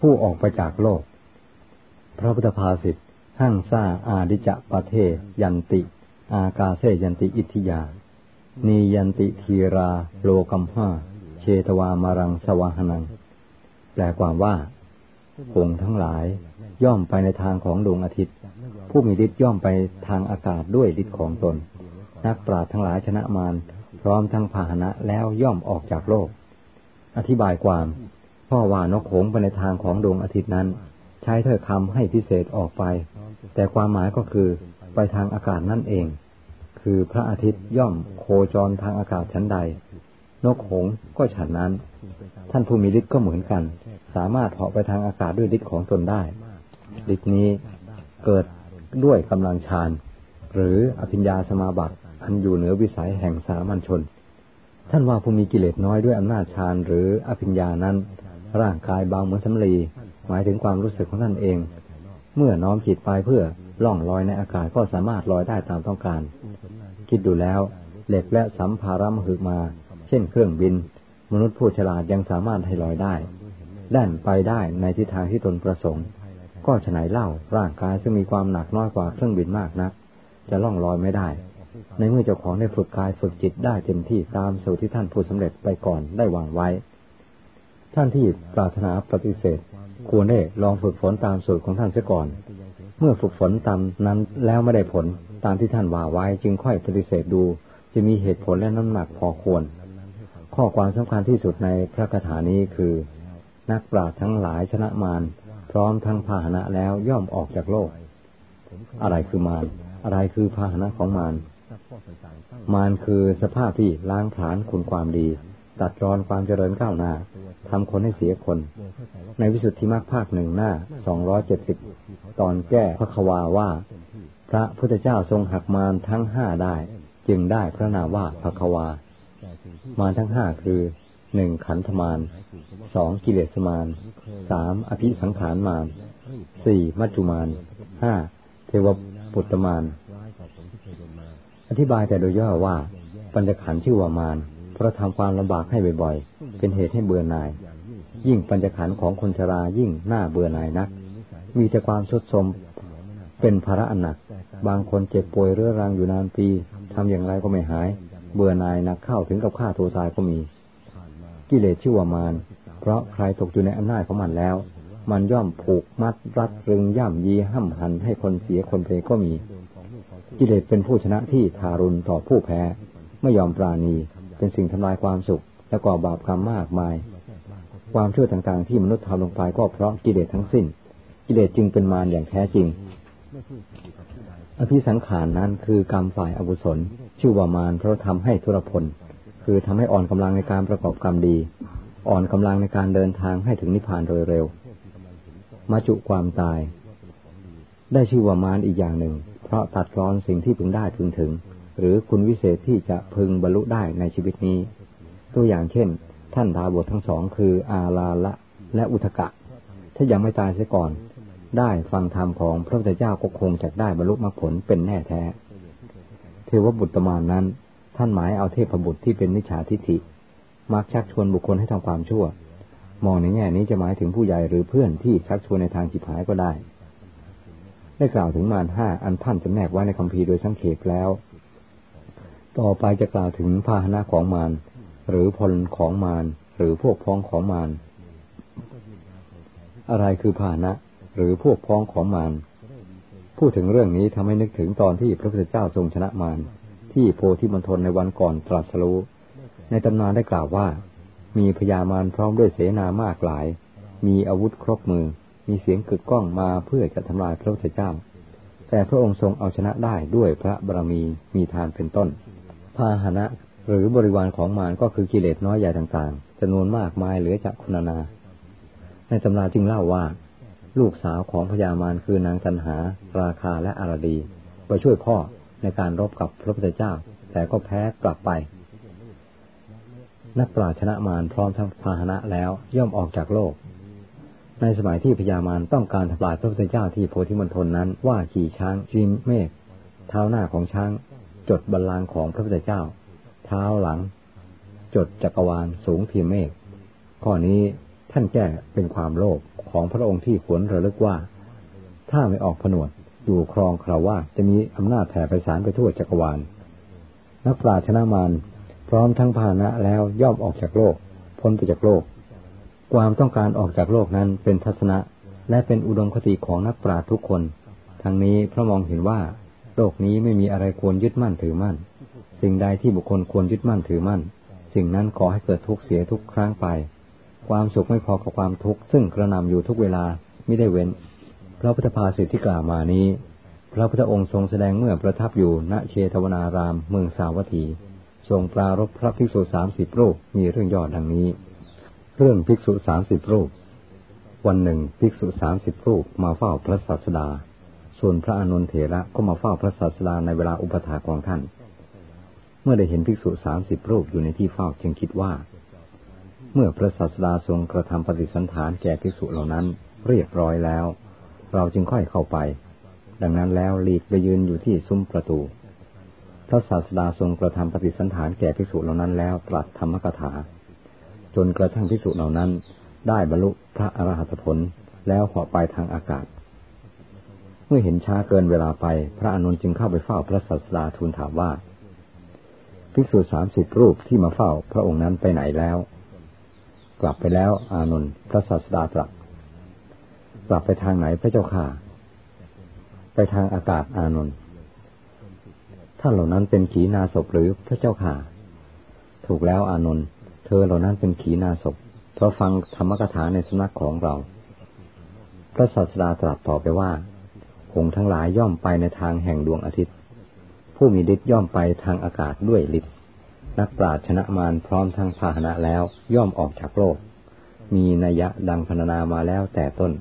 ผู้ออกไปจากโลก พระพุทธภาษิตหั่งซาอาดิจะปะเทยันติ อากาเซยันติอิทิยา นียันติทีราโลกัมห้าเชตวามารังสวาหนัง แปลความว่าองทั้งหลายย่อมไปในทางของดวงอาทิตย์ ผู้มีฤทธิ์ย่อมไปทางอากาศด้วยฤทธิ์ของตน นักปราชญ์ทั้งหลายชนะมารพร้อมทั้งพาหนะแล้วย่อมออกจากโลก อธิบายความ พ่อว่านกหงไปในทางของดวงอาทิตย์นั้น ใช้ถ้อยคำให้พิเศษออกไป แต่ความหมายก็คือไปทางอากาศนั่นเอง คือพระอาทิตย์ย่อมโคจรทางอากาศชั้นใด นกหงก็ฉันนั้น ท่านผู้มีฤทธิ์ก็เหมือนกัน สามารถเหาะไปทางอากาศด้วยฤทธิ์ของตนได้ฤทธิ์นี้เกิดด้วยกำลังฌานหรืออภิญญาสมาบัติอันอยู่เหนือวิสัยแห่งสามัญชน ท่านว่าผู้มีกิเลสน้อยด้วยอำนาจฌานหรืออภิญญานั้น ร่างกายเบาเหมือนสำลีหมายถึงความรู้สึกของท่านเอง เมื่อน้อมจิตไปเพื่อล่องลอยในอากาศก็สามารถลอยได้ตามต้องการ คิดดูแล้วเหล็กและสัมภาระมหึมา เช่นเครื่องบิน มนุษย์ผู้ฉลาดยังสามารถให้ลอยได้แล่นไปได้ในทิศทางที่ตนประสงค์ ก็ฉนัยเล่าร่างกายซึ่งมีความหนักน้อยกว่าเครื่องบินมากนัก จะล่องลอยไม่ได้ ในเมื่อเจ้าของได้ฝึกกายฝึกจิตได้เต็มที่ตามสูตรที่ท่านผู้สำเร็จไปก่อนได้วางไว้ ท่านที่ปรารถนาปฏิเสธ ควรได้ลองฝึกฝนตามสูตรของท่านเสียก่อน เมื่อฝึกฝนตามนั้นแล้วไม่ได้ผลตามที่ท่านว่าไว้จึงค่อยปฏิเสธดู จะมีเหตุผลและน้ำหนักพอควร ข้อความสำคัญที่สุดในพระคาถานี้คือ นักปราชญ์ทั้งหลายชนะมารพร้อมทั้งพาหนะแล้วย่อมออกจากโลก อะไรคือมารอะไรคือพาหนะของมารมารคือสภาพที่ล้างผลาญคุณความดี ตัดรอนความเจริญก้าวหน้า ทำคนให้เสียคน ในวิสุทธิมรรคภาคหนึ่งหน้าสองร้อยเจ็ดสิบตอนแก้พระควาว่า พระพุทธเจ้าทรงหักมารทั้งห้าได้ จึงได้พระนามว่าพระควา มารทั้งห้าคือหนึ่งขันธมารสองกิเลสมารสามอภิสังขารมารสี่มัจจุมารห้าเทวปุตตมารอธิบายแต่โดยย่อว่า ปัญจขันธ์ชื่อว่ามารเพราะทำความลำบากให้บ่อยๆ เป็นเหตุให้เบื่อหน่าย ยิ่งปัญจขันธ์ของคนชรายิ่งหน้าเบื่อหน่ายนัก มีแต่ความชดสมเป็นภาระอันหนัก บางคนเจ็บป่วยเรื้อรังอยู่นานปีทำอย่างไรก็ไม่หาย เบื่อหน่ายนักเข้าถึงกับฆ่าตัวตายก็มี กิเลสชื่อว่ามารเพราะใครตกอยู่ในอำนาจของมันแล้ว มันย่อมผูกมัดรัดรึงย่ำยีห้ำหันให้คนเสียคนเพก็มี กิเลสเป็นผู้ชนะที่ทารุณต่อผู้แพ้ ไม่ยอมปราณี เป็นสิ่งทำลายความสุข และก่อบาปกรรมมากมาย ความชั่วต่างๆ ที่มนุษย์ทำลงไปก็เพราะกิเลสทั้งสิ้น กิเลสจึงเป็นมารอย่างแท้จริง อภิสังขารนั้นคือกรรมฝ่ายอกุศล ชื่อว่ามารเพราะทำให้ทุรพล คือทำให้อ่อนกำลังในการประกอบกรรมดี อ่อนกำลังในการเดินทางให้ถึงนิพพานโดยเร็ว มาจุความตาย ได้ชื่อว่ามารอีกอย่างหนึ่ง เพราะตัดรอนสิ่งที่พึงได้พึงถึง หรือคุณวิเศษที่จะพึงบรรลุได้ในชีวิตนี้ ตัวอย่างเช่น ท่านดาบททั้งสองคืออาลาละและอุทกะ ถ้ายังไม่ตายเสียก่อน ได้ฟังธรรมของพระพุทธเจ้าก็คงจะได้บรรลุมรรคผลเป็นแน่แท้ เทวบุตรมานนั้น ท่านหมายเอาเทพบุตรที่เป็นมิจฉาทิฏฐิมักชักชวนบุคคลให้ทำความชั่ว มองในแง่นี้จะหมายถึงผู้ใหญ่หรือเพื่อนที่ชักชวนในทางจิบหายก็ได้ ได้กล่าวถึงมารห้าอันท่านจะแนกไว้ในคำพีโดยสังเขปแล้ว ต่อไปจะกล่าวถึงพาหนะของมาร หรือพลของมารหรือพวกพ้องของมารอะไรคือพาหนะหรือพวกพ้องของมารพูดถึงเรื่องนี้ทำให้นึกถึงตอนที่พระพุทธเจ้าทรงชนะมารที่โพธิมณฑลในวันก่อนตรัสรู้ ในตำนานได้กล่าวว่า มีพญามารพร้อมด้วยเสนามากหลาย มีอาวุธครบมือ มีเสียงกึกก้องมาเพื่อจะทำลายพระพุทธเจ้า แต่พระองค์ทรงเอาชนะได้ด้วยพระบารมีมีทานเป็นต้น พาหนะ หรือบริวารของมารก็คือกิเลสน้อยใหญ่ต่างๆจำนวนมากมายเหลือจากคุณนา ในตำราจึงเล่าว่า ลูกสาวของพญามารคือนางตันหา ราคาและอารดีไปช่วยพ่อในการรบกับพระพุทธเจ้า แต่ก็แพ้กลับไป นักปราชนะมารพร้อมทั้งพาหนะแล้วย่อมออกจากโลก ในสมัยที่พญามารต้องการทำลายพระพุทธเจ้าที่โพธิมณฑลนั้น ว่าขี่ช้างจีมเมฆเท้าหน้าของช้าง จดบัลลังก์ของพระพุทธเจ้า เท้าหลัง จดจักรวาลสูงทีมเมฆข้อนี้ท่านแก้เป็นความโลภของพระองค์ที่ควรระลึกว่า ถ้าไม่ออกผนวดอยู่ครองคราว่าจะมีอำนาจแผ่ไปสารไปทั่วจักรวาล นักปราชญ์มารพร้อมทั้งพาหนะแล้วย่อมออกจากโลก พ้นไปจากโลก ความต้องการออกจากโลกนั้นเป็นทัศนะ และเป็นอุดมคติของนักปราชญ์ทุกคน ทั้งนี้พระมองเห็นว่า โลกนี้ไม่มีอะไรควรยึดมั่นถือมั่น สิ่งใดที่บุคคลควรยึดมั่นถือมั่น สิ่งนั้นขอให้เกิดทุกข์เสียทุกครั้งไป ความสุขไม่พอกับความทุกข์ซึ่งกระนำอยู่ทุกเวลาไม่ได้เว้น พระพุทธภาษิตที่กล่าวมานี้ พระพุทธองค์ทรงแสดงเมื่อประทับอยู่ณเชตวนารามเมืองสาวัตถี ทรงปรารบพระภิกษุสามสิบรูปมีเรื่องย่อดังนี้ เรื่องภิกษุสามสิบรูป วันหนึ่งภิกษุสามสิบรูปมาเฝ้าพระศาสดา ส่วนพระอนุนเถระก็มาเฝ้าพระศาสดาในเวลาอุปถาของท่าน มื่อได้เห็นภิกษุสามสิบรูปอยู่ในที่เฝ้าจึงคิดว่า เมื่อพระศาสดาทรงกระทำปฏิสันฐานแก่ภิกษุเหล่านั้น เรียบร้อยแล้ว เราจึงค่อยเข้าไป ดังนั้นแล้วหลีกไปยืนอยู่ที่ซุ้มประตู พระศาสดาทรงกระทำปฏิสันฐานแก่ภิกษุเหล่านั้นแล้วตรัสธรรมกถา จนกระทั่งภิกษุเหล่านั้น ได้บรรลุพระอรหัตผลแล้วเหาะไปทางอากาศ เมื่อเห็นช้าเกินเวลาไป พระอนุนจึงเข้าไปเฝ้าพระศาสดาทูลถามว่า ภิกษุสามสิบรูปที่มาเฝ้าพระองค์นั้นไปไหนแล้ว กลับไปแล้วอานนท์พระศาสดาตรัสกลับไปทางไหนพระเจ้าค่ะ ไปทางอากาศอานนท์ท่านเหล่านั้นเป็นขีนาศพหรือพระเจ้าค่ะ ถูกแล้วอานนท์เธอเหล่านั้นเป็นขีนาศพเพราะฟังธรรมกถาในสนักของเรา พระศาสดาตรัสต่อไปว่าคงทั้งหลายย่อมไปในทางแห่งดวงอาทิตย์ ผู้มีฤทธิ์ย่อมไปทางอากาศด้วยฤทธิ์นักปราชชนะมารพร้อมทางพาหนะแล้วย่อมออกจากโลก มีนัยยะดังพรรณนามาแล้วแต่ต้น